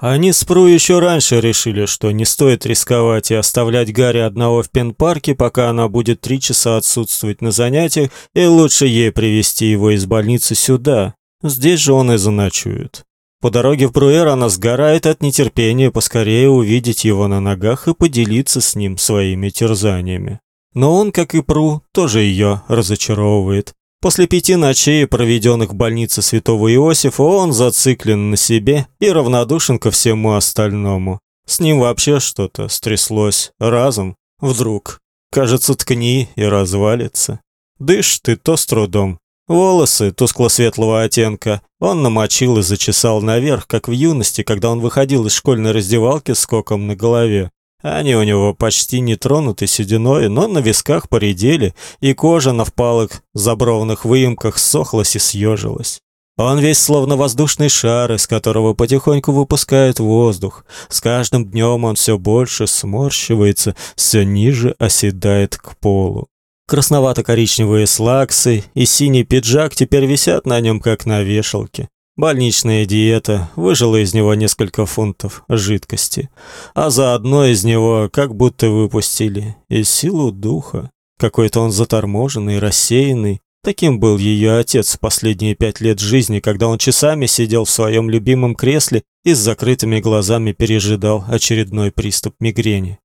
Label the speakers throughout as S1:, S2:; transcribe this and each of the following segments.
S1: Они с Пру еще раньше решили, что не стоит рисковать и оставлять Гарри одного в пен-парке, пока она будет три часа отсутствовать на занятиях, и лучше ей привести его из больницы сюда. Здесь же он и заночует. По дороге в Бруэр она сгорает от нетерпения поскорее увидеть его на ногах и поделиться с ним своими терзаниями. Но он, как и Пру, тоже ее разочаровывает. После пяти ночей, проведенных в больнице Святого Иосифа, он зациклен на себе и равнодушен ко всему остальному. С ним вообще что-то стряслось разом, вдруг. Кажется, ткни и развалится. Дышит ты то с трудом. Волосы тускло-светлого оттенка он намочил и зачесал наверх, как в юности, когда он выходил из школьной раздевалки с коком на голове. Они у него почти не тронуты сединой, но на висках поредели, и кожа на впалых забровных выемках сохлась и съежилась. Он весь словно воздушный шар, из которого потихоньку выпускает воздух. С каждым днем он все больше сморщивается, все ниже оседает к полу. Красновато-коричневые слаксы и синий пиджак теперь висят на нем, как на вешалке. Больничная диета выжила из него несколько фунтов жидкости, а заодно из него как будто выпустили и силу духа. Какой-то он заторможенный, рассеянный. Таким был ее отец в последние пять лет жизни, когда он часами сидел в своем любимом кресле и с закрытыми глазами пережидал очередной приступ мигрени.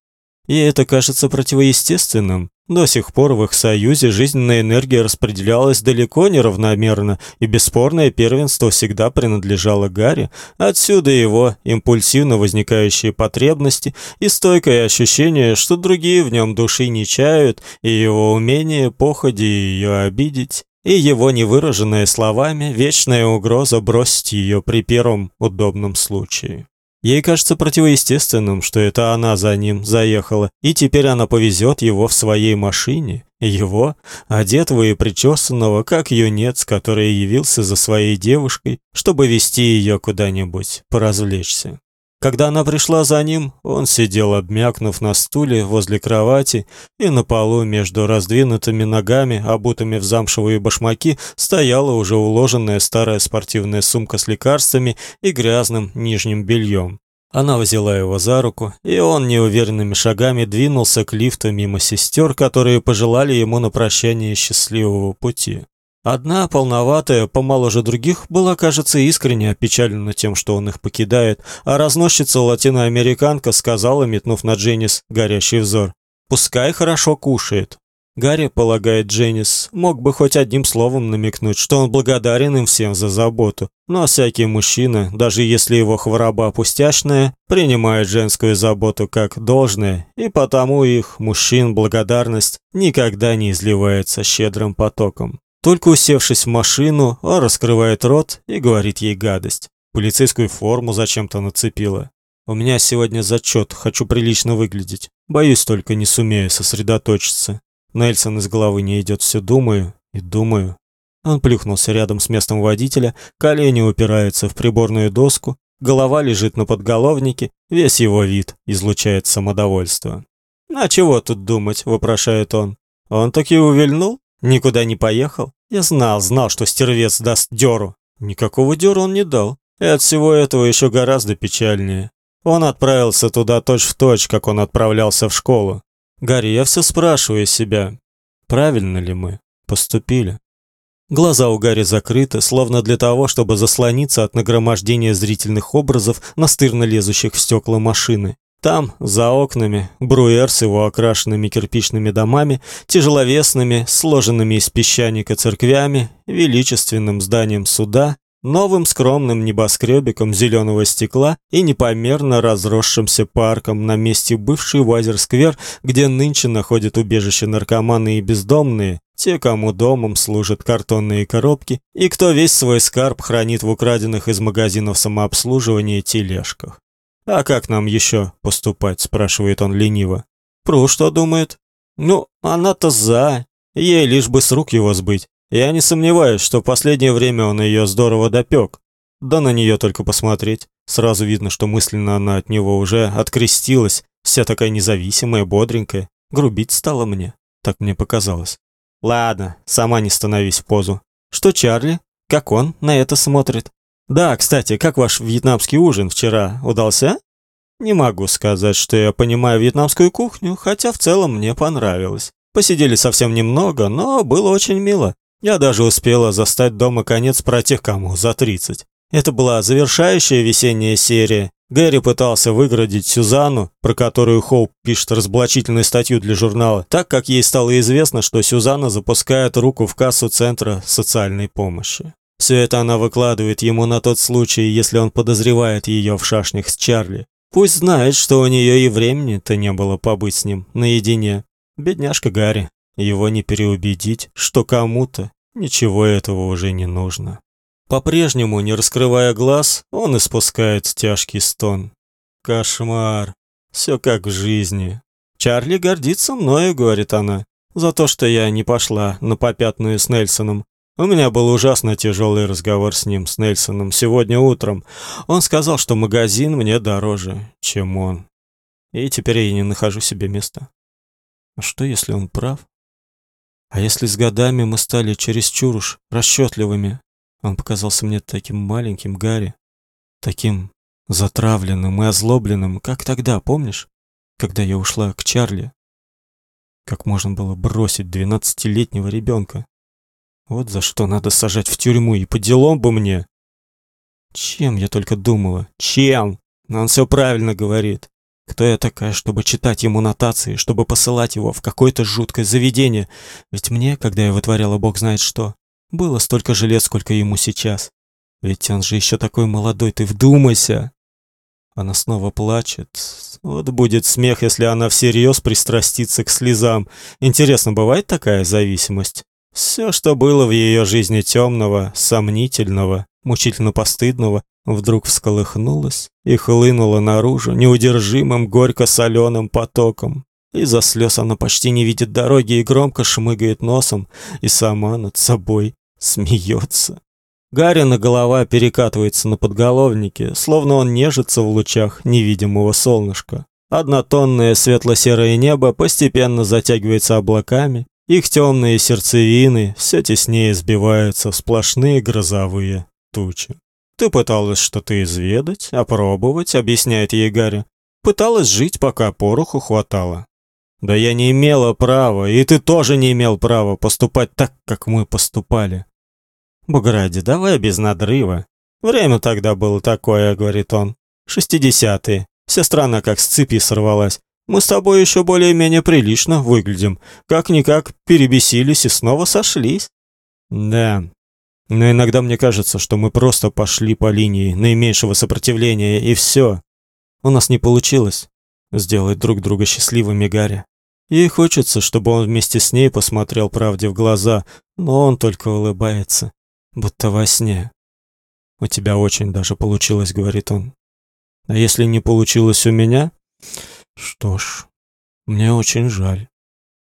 S1: И это кажется противоестественным, до сих пор в их союзе жизненная энергия распределялась далеко неравномерно, и бесспорное первенство всегда принадлежало Гарри. Отсюда его импульсивно возникающие потребности и стойкое ощущение, что другие в нем души не чают, и его умение походи ее обидеть, и его невыраженная словами вечная угроза бросить ее при первом удобном случае. Ей кажется противоестественным, что это она за ним заехала, и теперь она повезет его в своей машине. Его, одетого и причесанного, как юнец, который явился за своей девушкой, чтобы вести ее куда-нибудь, поразвлечься. Когда она пришла за ним, он сидел, обмякнув на стуле возле кровати, и на полу между раздвинутыми ногами, обутыми в замшевые башмаки, стояла уже уложенная старая спортивная сумка с лекарствами и грязным нижним бельем. Она взяла его за руку, и он неуверенными шагами двинулся к лифту мимо сестер, которые пожелали ему на прощание счастливого пути. Одна, полноватая, помоложе других, была, кажется, искренне опечалена тем, что он их покидает, а разносчица латиноамериканка сказала, метнув на Дженнис горящий взор: "Пускай хорошо кушает". Гарри, полагает Дженнис, мог бы хоть одним словом намекнуть, что он благодарен им всем за заботу. Но всякий мужчина, даже если его хвороба пустяшная, принимает женскую заботу как должное, и потому их, мужчин, благодарность никогда не изливается щедрым потоком. Только усевшись в машину, он раскрывает рот и говорит ей гадость. Полицейскую форму зачем-то нацепила. У меня сегодня зачет, хочу прилично выглядеть. Боюсь только не сумею сосредоточиться. Нельсон из головы не идет, все думаю и думаю. Он плюхнулся рядом с местом водителя, колени упираются в приборную доску, голова лежит на подголовнике, весь его вид излучает самодовольство. «А чего тут думать?» – вопрошает он. «Он таки увильнул? Никуда не поехал? Я знал, знал, что стервец даст дёру. Никакого дёру он не дал. И от всего этого еще гораздо печальнее. Он отправился туда точь-в-точь, как он отправлялся в школу. Гарри, я все спрашиваю себя, правильно ли мы поступили? Глаза у Гарри закрыты, словно для того, чтобы заслониться от нагромождения зрительных образов, настырно лезущих в стекла машины. Там, за окнами, Бруэр с его окрашенными кирпичными домами, тяжеловесными, сложенными из песчаника церквями, величественным зданием суда, новым скромным небоскребиком зеленого стекла и непомерно разросшимся парком на месте бывший Вазер-сквер, где нынче находят убежище наркоманы и бездомные, те, кому домом служат картонные коробки, и кто весь свой скарб хранит в украденных из магазинов самообслуживания тележках. «А как нам еще поступать?» – спрашивает он лениво. «Пру что думает?» «Ну, она-то за. Ей лишь бы с рук его сбыть. Я не сомневаюсь, что в последнее время он ее здорово допек. Да на нее только посмотреть. Сразу видно, что мысленно она от него уже открестилась, вся такая независимая, бодренькая. Грубить стала мне. Так мне показалось. Ладно, сама не становись в позу. Что Чарли? Как он на это смотрит? Да, кстати, как ваш вьетнамский ужин вчера удался? Не могу сказать, что я понимаю вьетнамскую кухню, хотя в целом мне понравилось. Посидели совсем немного, но было очень мило. Я даже успела застать дома конец про тех, кому за 30. Это была завершающая весенняя серия. Гэри пытался выградить Сюзанну, про которую Хоуп пишет разоблачительную статью для журнала, так как ей стало известно, что Сюзанна запускает руку в кассу Центра социальной помощи. Все это она выкладывает ему на тот случай, если он подозревает ее в шашнях с Чарли. Пусть знает, что у нее и времени-то не было побыть с ним наедине. Бедняжка Гарри. Его не переубедить, что кому-то ничего этого уже не нужно. По-прежнему, не раскрывая глаз, он испускает тяжкий стон. Кошмар. Все как в жизни. Чарли гордится мною, говорит она, за то, что я не пошла на попятную с Нельсоном. У меня был ужасно тяжелый разговор с ним, с Нельсоном, сегодня утром. Он сказал, что магазин мне дороже, чем он. И теперь я не нахожу себе места. А что, если он прав? А если с годами мы стали чересчур уж расчетливыми? Он показался мне таким маленьким, Гарри, таким затравленным и озлобленным, как тогда, помнишь, когда я ушла к Чарли? Как можно было бросить двенадцатилетнего ребенка? Вот за что надо сажать в тюрьму, и по делам бы мне. Чем я только думала? Чем? Но он все правильно говорит. Кто я такая, чтобы читать ему нотации, чтобы посылать его в какое-то жуткое заведение? Ведь мне, когда я вытворяла бог знает что, было столько же лет, сколько ему сейчас. Ведь он же еще такой молодой, ты вдумайся. Она снова плачет. Вот будет смех, если она всерьез пристрастится к слезам. Интересно, бывает такая зависимость? Все, что было в ее жизни темного, сомнительного, мучительно постыдного, вдруг всколыхнулось и хлынуло наружу неудержимым горько-соленым потоком. Из-за слез она почти не видит дороги и громко шмыгает носом, и сама над собой смеется. Гарина голова перекатывается на подголовнике, словно он нежится в лучах невидимого солнышка. Однотонное светло-серое небо постепенно затягивается облаками, их темные сердцевины все теснее сбиваются в сплошные грозовые тучи. Ты пыталась что-то изведать, опробовать, объясняет ей Гарри. Пыталась жить, пока пороху хватало. Да я не имела права, и ты тоже не имел права поступать так, как мы поступали. Бугради, давай без надрыва. Время тогда было такое, говорит он. Шестидесятые. Вся страна как с цепи сорвалась. Мы с тобой еще более-менее прилично выглядим. Как-никак перебесились и снова сошлись. Да. Но иногда мне кажется, что мы просто пошли по линии наименьшего сопротивления и все. У нас не получилось сделать друг друга счастливыми, Гарри. Ей хочется, чтобы он вместе с ней посмотрел правде в глаза, но он только улыбается, будто во сне. У тебя очень даже получилось, говорит он. А если не получилось у меня, что ж, мне очень жаль.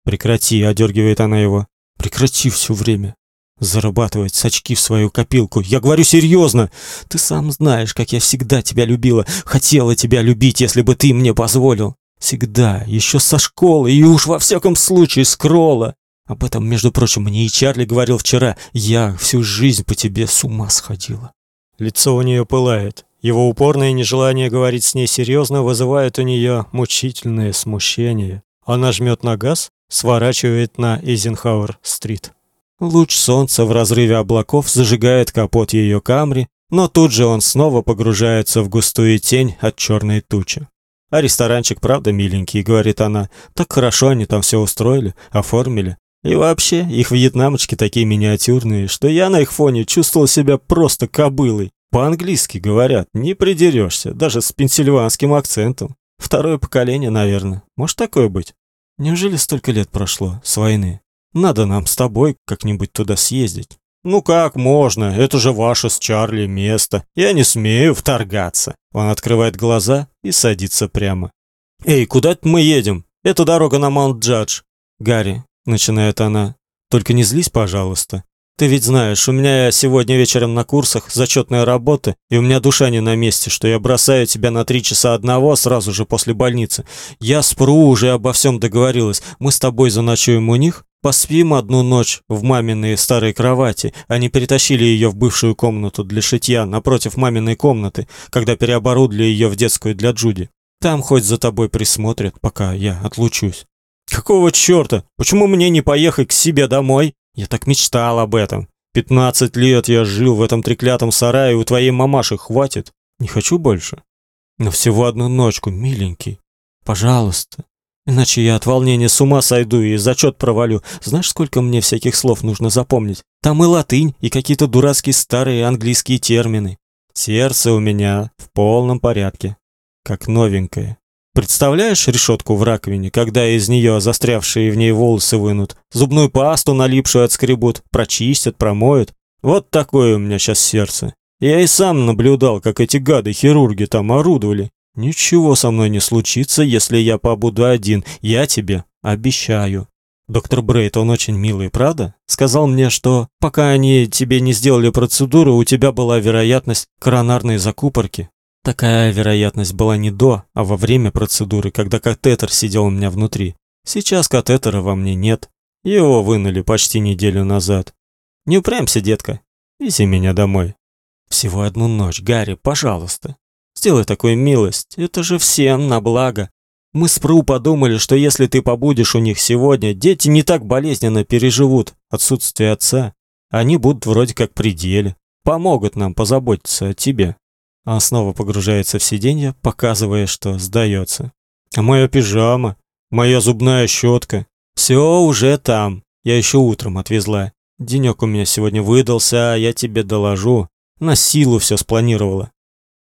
S1: Прекрати, одергивает она его. Прекрати все время зарабатывать с очки в свою копилку. Я говорю серьезно. Ты сам знаешь, как я всегда тебя любила, хотела тебя любить, если бы ты мне позволил. Всегда, еще со школы и уж во всяком случае с Кролла. Об этом, между прочим, мне и Чарли говорил вчера. Я всю жизнь по тебе с ума сходила. Лицо у нее пылает. Его упорное нежелание говорить с ней серьезно вызывает у нее мучительное смущение. Она жмет на газ, сворачивает на Эйзенхауэр-стрит. Луч солнца в разрыве облаков зажигает капот ее Камри, но тут же он снова погружается в густую тень от черной тучи. А ресторанчик правда миленький, говорит она. Так хорошо они там все устроили, оформили. И вообще, их вьетнамочки такие миниатюрные, что я на их фоне чувствовал себя просто кобылой. По-английски говорят, не придерешься, даже с пенсильванским акцентом. Второе поколение, наверное. Может такое быть? Неужели столько лет прошло с войны? Надо нам с тобой как-нибудь туда съездить. Ну как можно? Это же ваше с Чарли место. Я не смею вторгаться. Он открывает глаза и садится прямо. Эй, куда мы едем? Это дорога на Маунт-Джадж. Гарри, начинает она. Только не злись, пожалуйста. Ты ведь знаешь, у меня сегодня вечером на курсах зачетная работа, и у меня душа не на месте, что я бросаю тебя на три часа одного сразу же после больницы. Я с Пру уже обо всем договорилась. Мы с тобой заночуем у них, Поспим одну ночь в маминой старой кровати. Они перетащили ее в бывшую комнату для шитья напротив маминой комнаты, когда переоборудовали ее в детскую для Джуди. Там хоть за тобой присмотрят, пока я отлучусь. Какого чёрта? Почему мне не поехать к себе домой? Я так мечтал об этом. Пятнадцать лет я жил в этом треклятом сарае, у твоей мамаши хватит. Не хочу больше. Но всего одну ночку, миленький. Пожалуйста. Иначе я от волнения с ума сойду и зачет провалю. Знаешь, сколько мне всяких слов нужно запомнить? Там и латынь, и какие-то дурацкие старые английские термины. Сердце у меня в полном порядке, как новенькое. Представляешь решетку в раковине, когда из нее застрявшие в ней волосы вынут, зубную пасту налипшую отскребут, прочистят, промоют? Вот такое у меня сейчас сердце. Я и сам наблюдал, как эти гады-хирурги там орудовали. Ничего со мной не случится, если я побуду один, я тебе обещаю. Доктор Брейт, он очень милый, правда? Сказал мне, что пока они тебе не сделали процедуру, у тебя была вероятность коронарной закупорки. Такая вероятность была не до, а во время процедуры, когда катетер сидел у меня внутри. Сейчас катетера во мне нет. Его вынули почти неделю назад. Не упрямься, детка. Вези меня домой. Всего одну ночь, Гарри, пожалуйста. Сделай такую милость, это же всем на благо. Мы с Пру подумали, что если ты побудешь у них сегодня, дети не так болезненно переживут отсутствие отца. Они будут вроде как при деле, помогут нам позаботиться о тебе. Он снова погружается в сиденье, показывая, что сдается. А моя пижама, моя зубная щетка, все уже там. Я еще утром отвезла. Денек у меня сегодня выдался, а я тебе доложу. На силу все спланировала.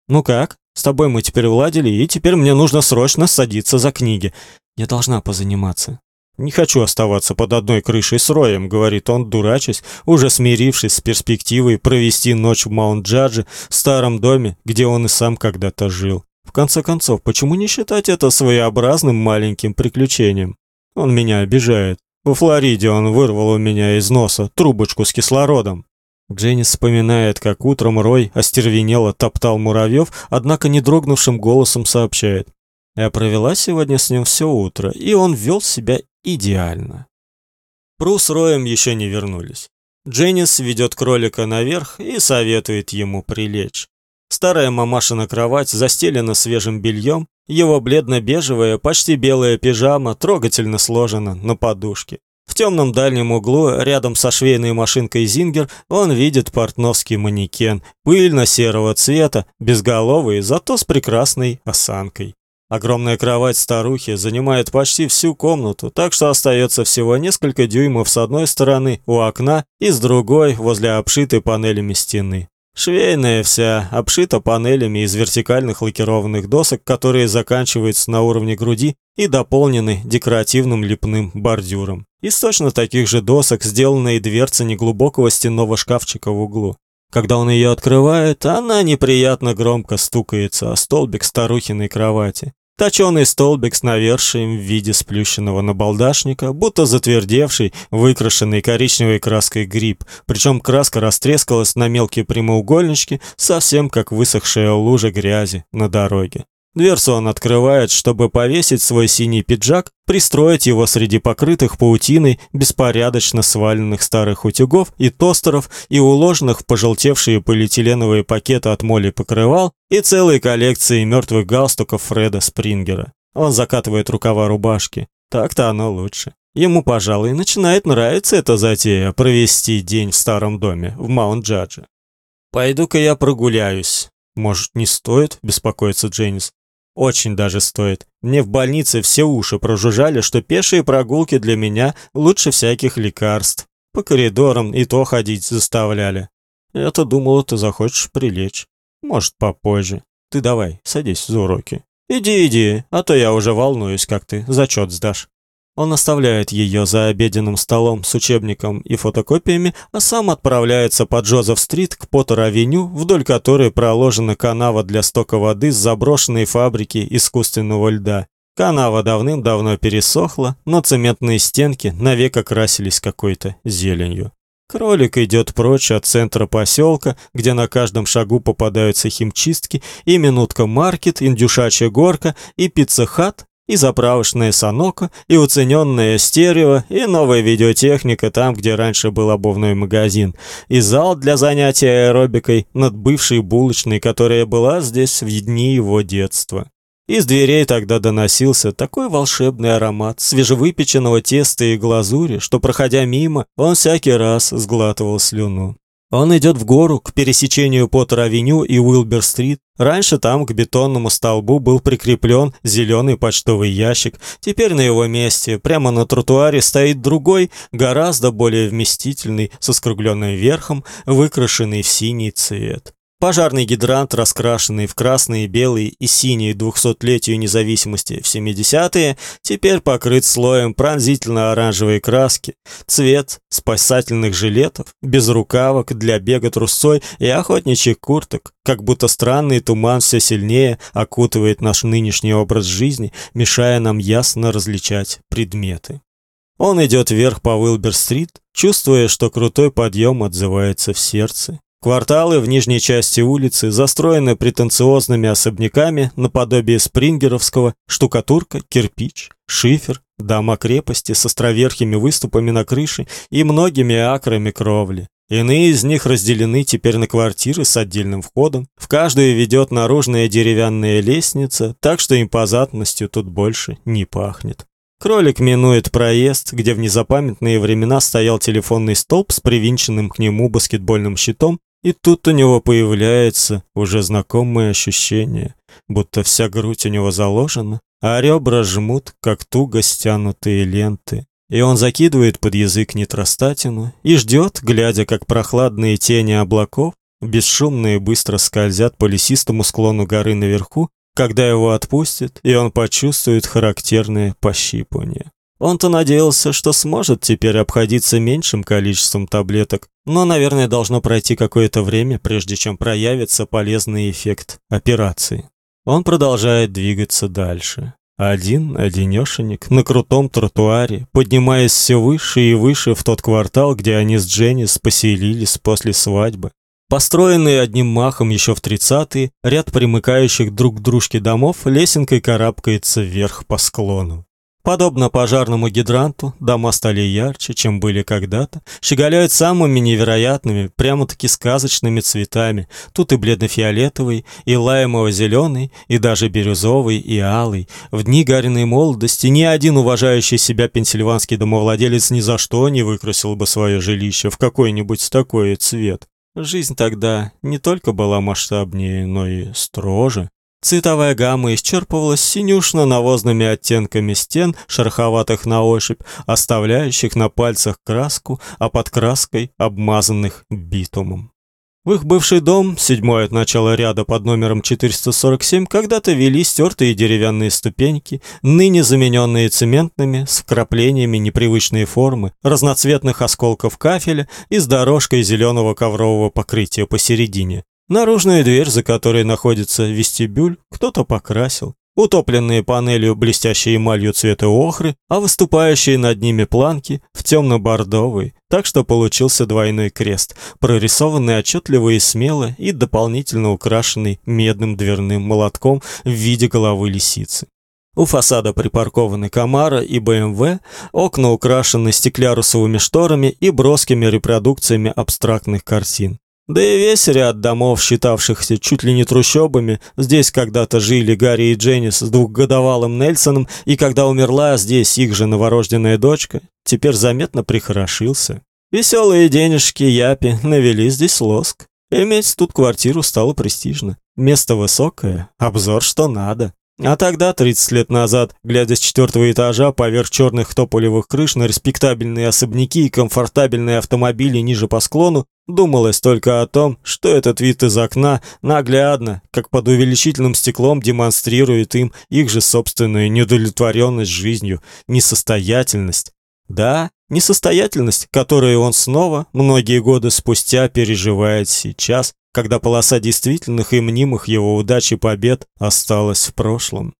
S1: «Ну как? С тобой мы теперь владели, и теперь мне нужно срочно садиться за книги. Я должна позаниматься». «Не хочу оставаться под одной крышей с Роем», — говорит он, дурачась, уже смирившись с перспективой провести ночь в Маунт-Джадже, в старом доме, где он и сам когда-то жил. В конце концов, почему не считать это своеобразным маленьким приключением? Он меня обижает. Во Флориде он вырвал у меня из носа трубочку с кислородом. Дженни вспоминает, как утром Рой остервенело топтал муравьев, однако не дрогнувшим голосом сообщает. Я провела сегодня с ним все утро, и он вел себя идеально. Пру с Роем еще не вернулись. Дженнис ведет кролика наверх и советует ему прилечь. Старая мамашина кровать застелена свежим бельем, его бледно-бежевая, почти белая пижама трогательно сложена на подушке. В темном дальнем углу, рядом со швейной машинкой Зингер, он видит портновский манекен, пыльно-серого цвета, безголовый, зато с прекрасной осанкой. Огромная кровать старухи занимает почти всю комнату, так что остается всего несколько дюймов с одной стороны у окна и с другой возле обшитой панелями стены. Швейная вся, обшита панелями из вертикальных лакированных досок, которые заканчиваются на уровне груди и дополнены декоративным лепным бордюром. Из точно таких же досок сделана и дверца неглубокого стенного шкафчика в углу. Когда он ее открывает, она неприятно громко стукается о столбик старухиной кровати. Точёный столбик с навершием в виде сплющенного набалдашника, будто затвердевший, выкрашенный коричневой краской гриб, причем краска растрескалась на мелкие прямоугольнички, совсем как высохшая лужа грязи на дороге. Дверцу он открывает, чтобы повесить свой синий пиджак, пристроить его среди покрытых паутиной беспорядочно сваленных старых утюгов и тостеров и уложенных в пожелтевшие полиэтиленовые пакеты от моли покрывал и целой коллекции мертвых галстуков Фреда Спрингера. Он закатывает рукава рубашки. Так-то оно лучше. Ему, пожалуй, начинает нравиться эта затея провести день в старом доме в Маунт-Джадже. «Пойду-ка я прогуляюсь», «Может, не стоит?» – беспокоится Дженнис. Очень даже стоит. Мне в больнице все уши прожужжали, что пешие прогулки для меня лучше всяких лекарств. По коридорам и то ходить заставляли. Я-то думала, ты захочешь прилечь. Может, попозже. Ты давай, садись за уроки. Иди, иди, а то я уже волнуюсь, как ты зачет сдашь. Он оставляет ее за обеденным столом с учебником и фотокопиями, а сам отправляется по Джозеф-стрит к Поттер-авеню, вдоль которой проложена канава для стока воды с заброшенной фабрики искусственного льда. Канава давным-давно пересохла, но цементные стенки навек окрасились какой-то зеленью. Кролик идет прочь от центра поселка, где на каждом шагу попадаются химчистки, и минутка маркет, индюшачья горка, и Pizza Hut, И заправочная Sunoco, и уцененная стерео, и новая видеотехника там, где раньше был обувной магазин, и зал для занятия аэробикой над бывшей булочной, которая была здесь в дни его детства. Из дверей тогда доносился такой волшебный аромат свежевыпеченного теста и глазури, что проходя мимо, он всякий раз сглатывал слюну. Он идет в гору к пересечению Поттер-авеню и Уилбер-стрит. Раньше там к бетонному столбу был прикреплен зеленый почтовый ящик. Теперь на его месте, прямо на тротуаре, стоит другой, гораздо более вместительный, со скругленным верхом, выкрашенный в синий цвет. Пожарный гидрант, раскрашенный в красный, белый и синий двухсотлетию независимости в 70-е, теперь покрыт слоем пронзительно-оранжевой краски. Цвет спасательных жилетов, без рукавок для бега трусцой и охотничьих курток, как будто странный туман все сильнее окутывает наш нынешний образ жизни, мешая нам ясно различать предметы. Он идет вверх по Уилбер-стрит, чувствуя, что крутой подъем отзывается в сердце. Кварталы в нижней части улицы застроены претенциозными особняками наподобие спрингеровского, штукатурка, кирпич, шифер, дома крепости с островерхими выступами на крыше и многими акрами кровли. Иные из них разделены теперь на квартиры с отдельным входом. В каждую ведет наружная деревянная лестница, так что импозантностью тут больше не пахнет. Кролик минует проезд, где в незапамятные времена стоял телефонный столб с привинченным к нему баскетбольным щитом и тут у него появляется уже знакомое ощущение, будто вся грудь у него заложена, а ребра жмут, как туго стянутые ленты. И он закидывает под язык нитростатину и ждет, глядя, как прохладные тени облаков бесшумно и быстро скользят по лесистому склону горы наверху, когда его отпустят, и он почувствует характерное пощипывание. Он-то надеялся, что сможет теперь обходиться меньшим количеством таблеток, но, наверное, должно пройти какое-то время, прежде чем проявится полезный эффект операции. Он продолжает двигаться дальше. Один, одинешенек, на крутом тротуаре, поднимаясь все выше и выше в тот квартал, где они с Дженнис поселились после свадьбы. Построенный одним махом еще в тридцатые, ряд примыкающих друг к дружке домов лесенкой карабкается вверх по склону. Подобно пожарному гидранту, дома стали ярче, чем были когда-то, щеголяют самыми невероятными, прямо-таки сказочными цветами. Тут и бледно-фиолетовый, и лаймово-зеленый, и даже бирюзовый, и алый. В дни Гариной молодости ни один уважающий себя пенсильванский домовладелец ни за что не выкрасил бы свое жилище в какой-нибудь такой цвет. Жизнь тогда не только была масштабнее, но и строже. Цветовая гамма исчерпывалась синюшно-навозными оттенками стен, шероховатых на ощупь, оставляющих на пальцах краску, а под краской обмазанных битумом. В их бывший дом, седьмой от начала ряда под номером 447, когда-то вели стертые деревянные ступеньки, ныне замененные цементными, с вкраплениями непривычной формы, разноцветных осколков кафеля и с дорожкой зеленого коврового покрытия посередине. Наружную дверь, за которой находится вестибюль, кто-то покрасил. Утопленные панелью блестящей эмалью цвета охры, а выступающие над ними планки в темно-бордовый, так что получился двойной крест, прорисованный отчетливо и смело и дополнительно украшенный медным дверным молотком в виде головы лисицы. У фасада припаркованы Камара и БМВ, окна украшены стеклярусовыми шторами и броскими репродукциями абстрактных картин. Да и весь ряд домов, считавшихся чуть ли не трущобами, здесь когда-то жили Гарри и Дженнис с двухгодовалым Нельсоном, и когда умерла здесь их же новорожденная дочка, теперь заметно прихорошился. Веселые денежки Япи навели здесь лоск. Иметь тут квартиру стало престижно. Место высокое, обзор что надо. А тогда, 30 лет назад, глядя с четвертого этажа поверх черных тополевых крыш на респектабельные особняки и комфортабельные автомобили ниже по склону, думалось только о том, что этот вид из окна наглядно, как под увеличительным стеклом демонстрирует им их же собственную недовлетворенность жизнью, несостоятельность. Да, несостоятельность, которую он снова, многие годы спустя, переживает сейчас, когда полоса действительных и мнимых его удач и побед осталась в прошлом.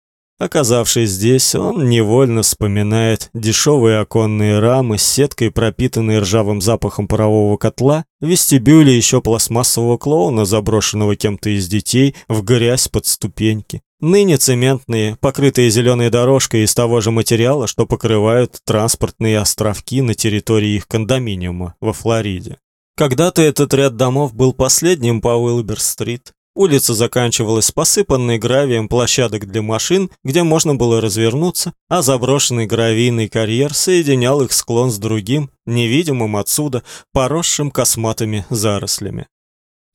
S1: Оказавшись здесь, он невольно вспоминает дешевые оконные рамы с сеткой, пропитанной ржавым запахом парового котла, вестибюле еще пластмассового клоуна, заброшенного кем-то из детей в грязь под ступеньки. ныне цементные, покрытые зеленой дорожкой из того же материала, что покрывают транспортные островки на территории их кондоминиума во Флориде. Когда-то этот ряд домов был последним по Уилбер-стрит. Улица заканчивалась посыпанной гравием площадок для машин, где можно было развернуться, а заброшенный гравийный карьер соединял их склон с другим, невидимым отсюда, поросшим косматыми зарослями.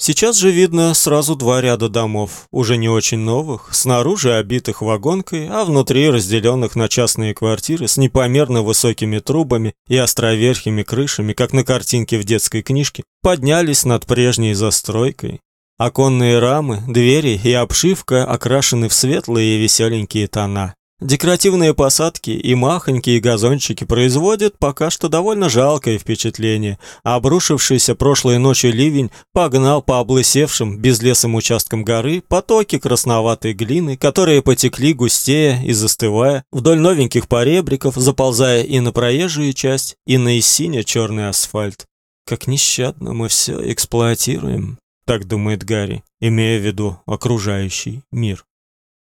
S1: Сейчас же видно сразу два ряда домов, уже не очень новых, снаружи обитых вагонкой, а внутри разделенных на частные квартиры с непомерно высокими трубами и островерхими крышами, как на картинке в детской книжке, поднялись над прежней застройкой. Оконные рамы, двери и обшивка окрашены в светлые и веселенькие тона. Декоративные посадки и махонькие газончики производят пока что довольно жалкое впечатление. Обрушившийся прошлой ночью ливень погнал по облысевшим безлесым участкам горы потоки красноватой глины, которые потекли густее и застывая вдоль новеньких поребриков, заползая и на проезжую часть, и на и сине-черный асфальт. Как нещадно мы все эксплуатируем, так думает Гарри, имея в виду окружающий мир.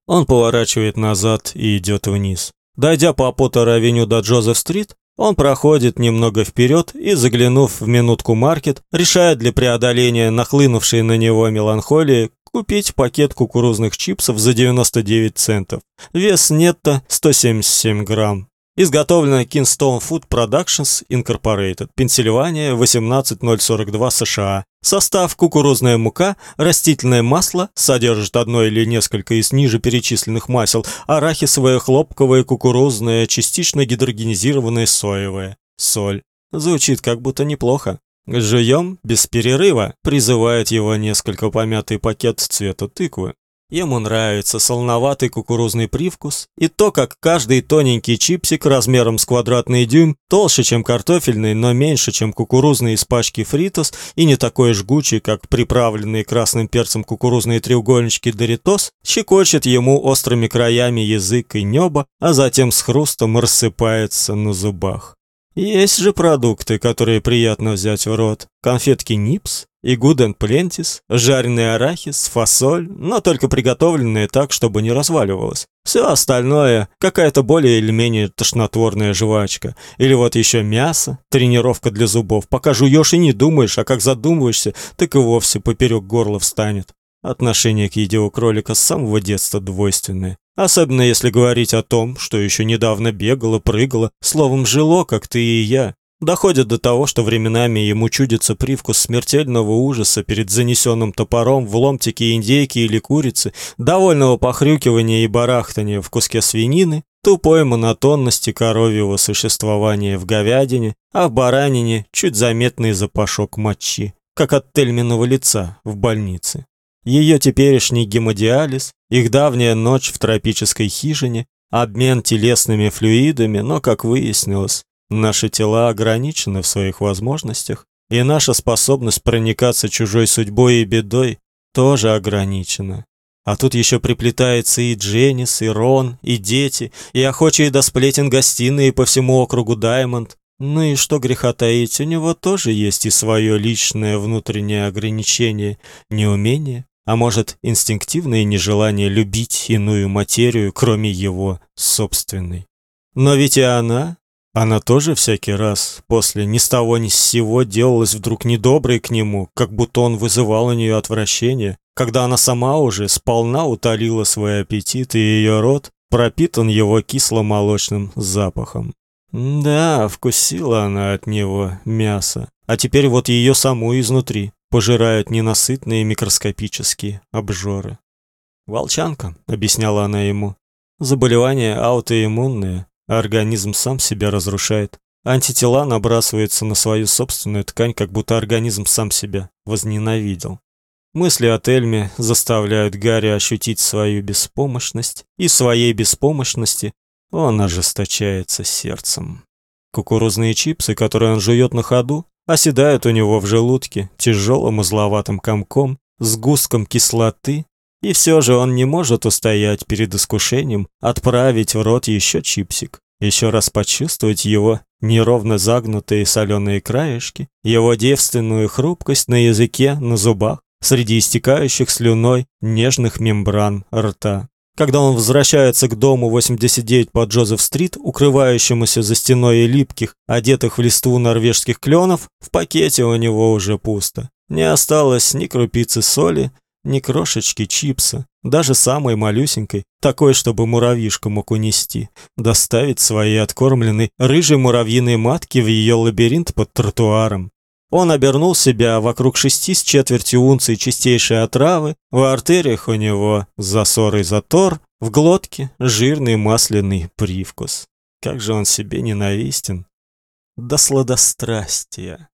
S1: Он поворачивает назад и идет вниз. Дойдя по Поттер-авеню до Джозеф-стрит, он проходит немного вперед и, заглянув в минутку-маркет, решает для преодоления нахлынувшей на него меланхолии купить пакет кукурузных чипсов за 99 центов. Вес нетто 177 грамм. Изготовлено Kingston Food Productions Incorporated, Пенсильвания, 18042 США. Состав кукурузная мука, растительное масло, содержит одно или несколько из ниже перечисленных масел, арахисовое, хлопковое, кукурузное, частично гидрогенизированное соевое, соль. Звучит как будто неплохо. Жуем без перерыва, призывает его несколько помятый пакет цвета тыквы. Ему нравится солоноватый кукурузный привкус и то, как каждый тоненький чипсик размером с квадратный дюйм, толще, чем картофельный, но меньше, чем кукурузный из пачки фритос и не такой жгучий, как приправленные красным перцем кукурузные треугольнички Доритос, щекочет ему острыми краями язык и небо, а затем с хрустом рассыпается на зубах. Есть же продукты, которые приятно взять в рот. Конфетки Нипс, и гуден плентис, жареный арахис, фасоль, но только приготовленные так, чтобы не разваливалось. Все остальное какая-то более или менее тошнотворная жвачка. Или вот еще мясо, тренировка для зубов. Пока жуешь и не думаешь, а как задумываешься, так и вовсе поперек горла встанет. Отношение к еде у кролика с самого детства двойственное. Особенно если говорить о том, что еще недавно бегала, прыгала, словом, жило, как ты и я. Доходит до того, что временами ему чудится привкус смертельного ужаса перед занесенным топором в ломтике индейки или курицы, довольного похрюкивания и барахтания в куске свинины, тупой монотонности коровьего существования в говядине, а в баранине чуть заметный запашок мочи, как от Тельминого лица в больнице. Ее теперешний гемодиализ, их давняя ночь в тропической хижине, обмен телесными флюидами, но, как выяснилось, Наши тела ограничены в своих возможностях, и наша способность проникаться чужой судьбой и бедой тоже ограничена. А тут еще приплетается и Дженнис, и Рон, и дети, и охочие до сплетен гостиные по всему округу Даймонд. Ну и что греха таить, у него тоже есть и свое личное внутреннее ограничение, неумение, а может, инстинктивное нежелание любить иную материю, кроме его собственной. Но ведь и она она тоже всякий раз после ни с того ни с сего делалась вдруг недоброй к нему, как будто он вызывал у нее отвращение, когда она сама уже сполна утолила свой аппетит, и ее рот пропитан его кисломолочным запахом. Да, вкусила она от него мясо, а теперь вот ее саму изнутри пожирают ненасытные микроскопические обжоры. «Волчанка», — объясняла она ему, — «заболевание аутоиммунное, Организм сам себя разрушает. Антитела набрасываются на свою собственную ткань, как будто организм сам себя возненавидел. Мысли о Тельме заставляют Гарри ощутить свою беспомощность, и своей беспомощности он ожесточается сердцем. Кукурузные чипсы, которые он жует на ходу, оседают у него в желудке тяжелым узловатым комком, с густком кислоты и все же он не может устоять перед искушением отправить в рот еще чипсик, еще раз почувствовать его неровно загнутые соленые краешки, его девственную хрупкость на языке, на зубах, среди истекающих слюной нежных мембран рта. Когда он возвращается к дому 89 по Джозеф-стрит, укрывающемуся за стеной липких, одетых в листву норвежских кленов, в пакете у него уже пусто. Не осталось ни крупицы соли, ни крошечки чипса, даже самой малюсенькой, такой, чтобы муравьишка мог унести, доставить своей откормленной рыжей муравьиной матке в ее лабиринт под тротуаром. Он обернул себя вокруг шести с четвертью унций чистейшей отравы, в артериях у него засор и затор, в глотке жирный масляный привкус. Как же он себе ненавистен. До сладострастия.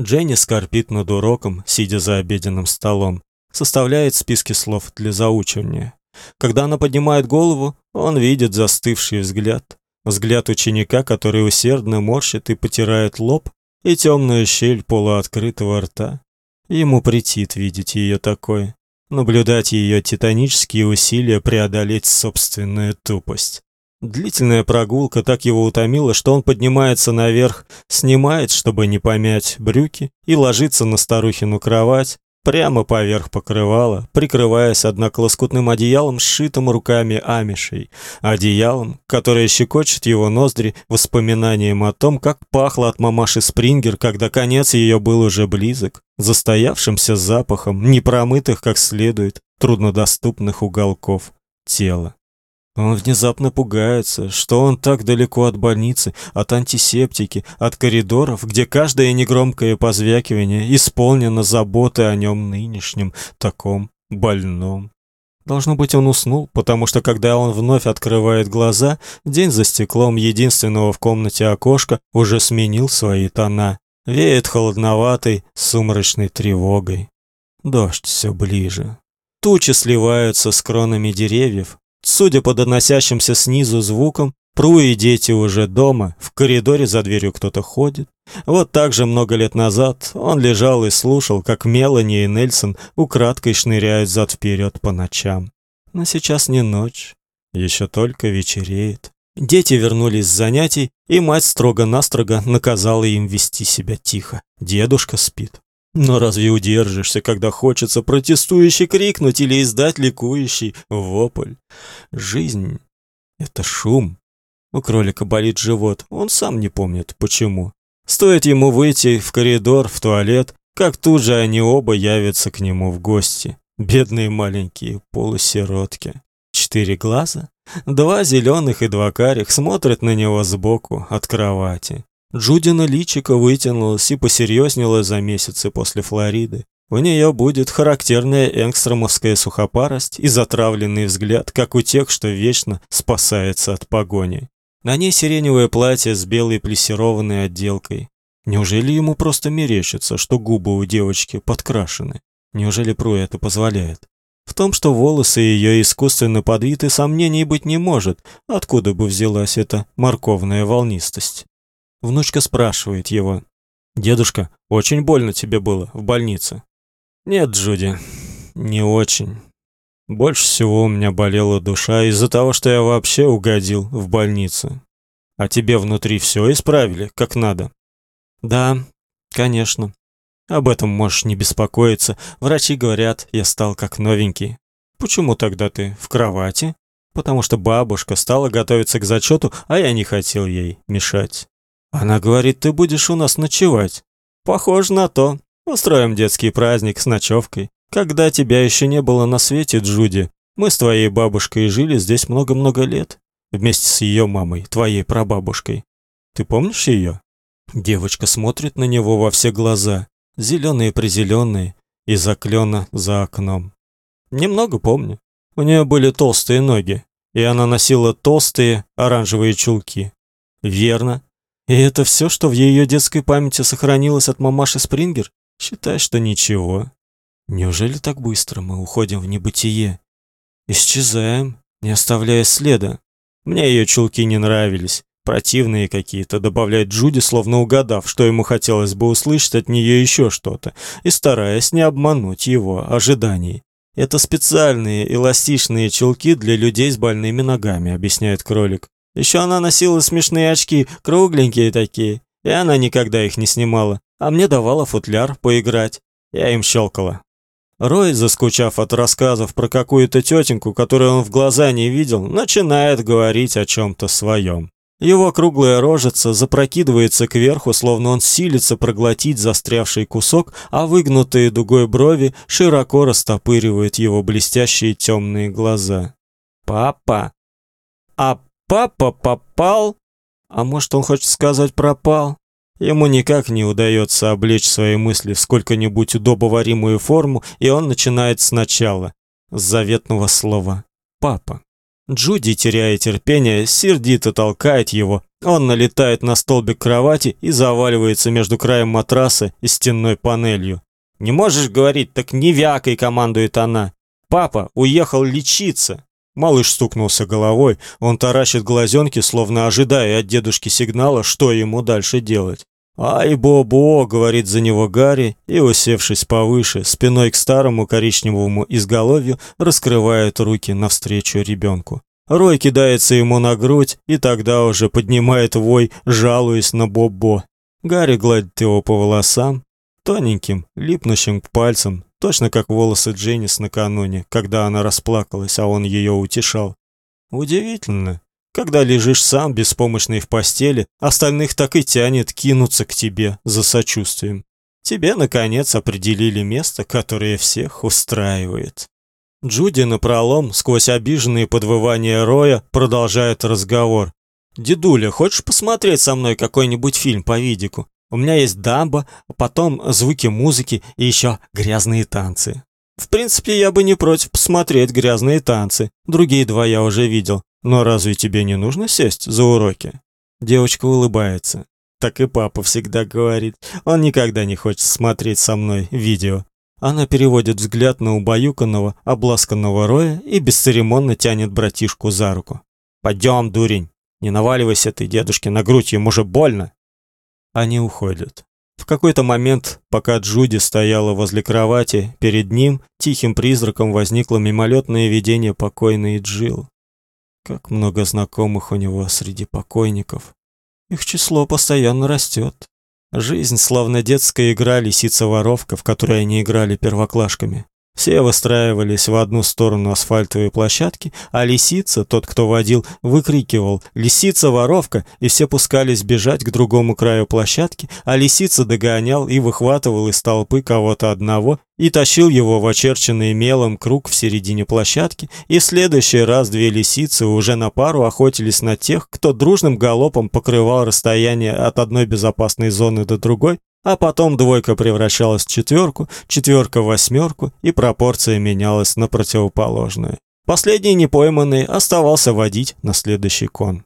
S1: Дженни скорбит над уроком, сидя за обеденным столом, составляет списки слов для заучивания. Когда она поднимает голову, он видит застывший взгляд, взгляд ученика, который усердно морщит и потирает лоб, и темную щель полуоткрытого рта. Ему претит видеть ее такой, наблюдать ее титанические усилия преодолеть собственную тупость. Длительная прогулка так его утомила, что он поднимается наверх, снимает, чтобы не помять брюки, и ложится на старухину кровать, прямо поверх покрывала, прикрываясь одноколоскутным одеялом, сшитым руками амишей, одеялом, которое щекочет его ноздри воспоминанием о том, как пахло от мамаши Спрингер, когда конец ее был уже близок, застоявшимся запахом непромытых как следует труднодоступных уголков тела. Он внезапно пугается, что он так далеко от больницы, от антисептики, от коридоров, где каждое негромкое позвякивание исполнено заботой о нем нынешнем, таком больном. Должно быть, он уснул, потому что когда он вновь открывает глаза, день за стеклом единственного в комнате окошка уже сменил свои тона. Веет холодноватой, сумрачной тревогой. Дождь все ближе. Тучи сливаются с кронами деревьев, Судя по доносящимся снизу звукам, Пру и дети уже дома, в коридоре за дверью кто-то ходит. Вот так же много лет назад он лежал и слушал, как Мелани и Нельсон украдкой шныряют зад-вперед по ночам. Но сейчас не ночь, еще только вечереет. Дети вернулись с занятий, и мать строго-настрого наказала им вести себя тихо. Дедушка спит. Но разве удержишься, когда хочется протестующе крикнуть или издать ликующий вопль? Жизнь — это шум. У кролика болит живот, он сам не помнит, почему. Стоит ему выйти в коридор, в туалет, как тут же они оба явятся к нему в гости. Бедные маленькие полусиротки. Четыре глаза, два зеленых и два карих смотрят на него сбоку от кровати. Джудина личико вытянулось и посерьезнело за месяцы после Флориды. У нее будет характерная энгстромовская сухопарость и затравленный взгляд, как у тех, что вечно спасается от погони. На ней сиреневое платье с белой плессированной отделкой. Неужели ему просто мерещится, что губы у девочки подкрашены? Неужели Пру это позволяет? В том, что волосы ее искусственно подвиты, сомнений быть не может. Откуда бы взялась эта морковная волнистость? Внучка спрашивает его. «Дедушка, очень больно тебе было в больнице?» «Нет, Джуди, не очень. Больше всего у меня болела душа из-за того, что я вообще угодил в больницу. А тебе внутри все исправили, как надо?» «Да, конечно. Об этом можешь не беспокоиться. Врачи говорят, я стал как новенький. Почему тогда ты в кровати?» «Потому что бабушка стала готовиться к зачету, а я не хотел ей мешать». Она говорит, ты будешь у нас ночевать. Похоже на то. Устроим детский праздник с ночевкой. Когда тебя еще не было на свете, Джуди, мы с твоей бабушкой жили здесь много-много лет. Вместе с ее мамой, твоей прабабушкой. Ты помнишь ее? Девочка смотрит на него во все глаза, зеленые-призеленые, и заклена за окном. Немного помню. У нее были толстые ноги, и она носила толстые оранжевые чулки. Верно, и это все, что в ее детской памяти сохранилось от мамаши Спрингер? Считай, что ничего. Неужели так быстро мы уходим в небытие? Исчезаем, не оставляя следа. Мне ее чулки не нравились, противные какие-то, добавляет Джуди, словно угадав, что ему хотелось бы услышать от нее еще что-то, и стараясь не обмануть его ожиданий. Это специальные эластичные чулки для людей с больными ногами, объясняет кролик. Еще она носила смешные очки, кругленькие такие, и она никогда их не снимала, а мне давала футляр поиграть. Я им щелкала. Рой, заскучав от рассказов про какую-то тетеньку, которую он в глаза не видел, начинает говорить о чем то своем. Его круглая рожица запрокидывается кверху, словно он силится проглотить застрявший кусок, а выгнутые дугой брови широко растопыривают его блестящие темные глаза. Папа. А папа попал? А может, он хочет сказать пропал? Ему никак не удается облечь свои мысли в сколько-нибудь удобоваримую форму, и он начинает сначала с заветного слова папа. Джуди, теряя терпение, сердито толкает его. Он налетает на столбик кровати и заваливается между краем матраса и стенной панелью. «Не можешь говорить, так не вякой!» – командует она. «Папа уехал лечиться!» Малыш стукнулся головой, он таращит глазенки, словно ожидая от дедушки сигнала, что ему дальше делать. «Ай, Бобо!» — говорит за него Гарри и, усевшись повыше, спиной к старому коричневому изголовью, раскрывает руки навстречу ребенку. Рой кидается ему на грудь и тогда уже поднимает вой, жалуясь на Бобо. Гарри гладит его по волосам, тоненьким, липнущим к пальцам, точно как волосы Дженнис накануне, когда она расплакалась, а он ее утешал. Удивительно, когда лежишь сам беспомощный в постели, остальных так и тянет кинуться к тебе за сочувствием. Тебе наконец определили место, которое всех устраивает. Джуди напролом, сквозь обиженные подвывания Роя, продолжает разговор. «Дедуля, хочешь посмотреть со мной какой-нибудь фильм по видику? У меня есть дамба, потом звуки музыки и еще грязные танцы. В принципе, я бы не против посмотреть грязные танцы. Другие два я уже видел. Но разве тебе не нужно сесть за уроки? Девочка улыбается. Так и папа всегда говорит. Он никогда не хочет смотреть со мной видео. Она переводит взгляд на убаюканного, обласканного Роя и бесцеремонно тянет братишку за руку. «Пойдем, дурень! Не наваливайся ты дедушке на грудь, ему же больно!» Они уходят. В какой-то момент, пока Джуди стояла возле кровати, перед ним тихим призраком возникло мимолетное видение покойной Джилл. Как много знакомых у него среди покойников. Их число постоянно растет. Жизнь словно детская игра лисица-воровка, в которой они играли первоклашками. Все выстраивались в одну сторону асфальтовой площадки, а лисица, тот, кто водил, выкрикивал «Лисица, воровка!» и все пускались бежать к другому краю площадки, а лисица догонял и выхватывал из толпы кого-то одного и тащил его в очерченный мелом круг в середине площадки, и в следующий раз две лисицы уже на пару охотились на тех, кто дружным галопом покрывал расстояние от одной безопасной зоны до другой, а потом двойка превращалась в четверку, четверка в восьмерку, и пропорция менялась на противоположную. Последний непойманный оставался водить на следующий кон.